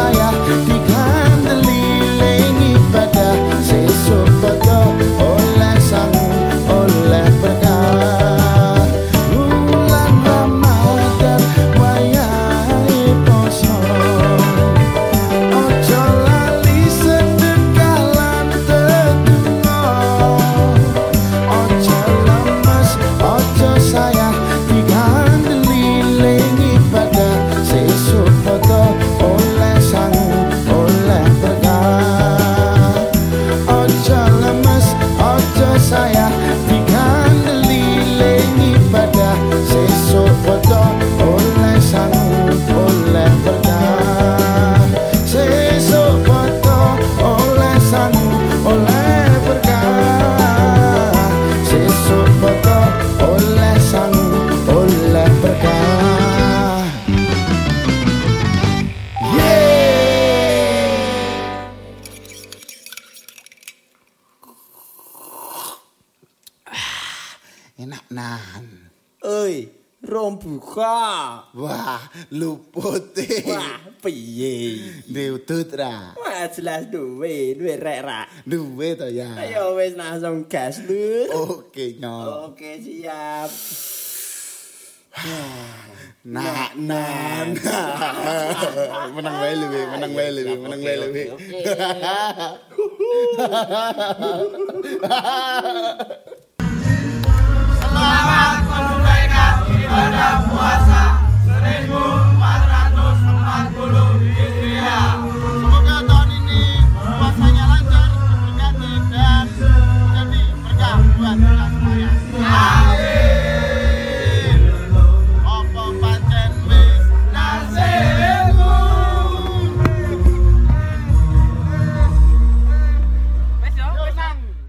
saya tiga enak nan Oi, rom buka. wah luput Wah, piye? diutut ra Wah, jelas duwe, duwe rek ra. duwe to ya Ayo wis langsung gas lur. oke nyok Oke, siap. Nah, nah, nah. menang wae Wi. menang wae Wi. menang wae lu.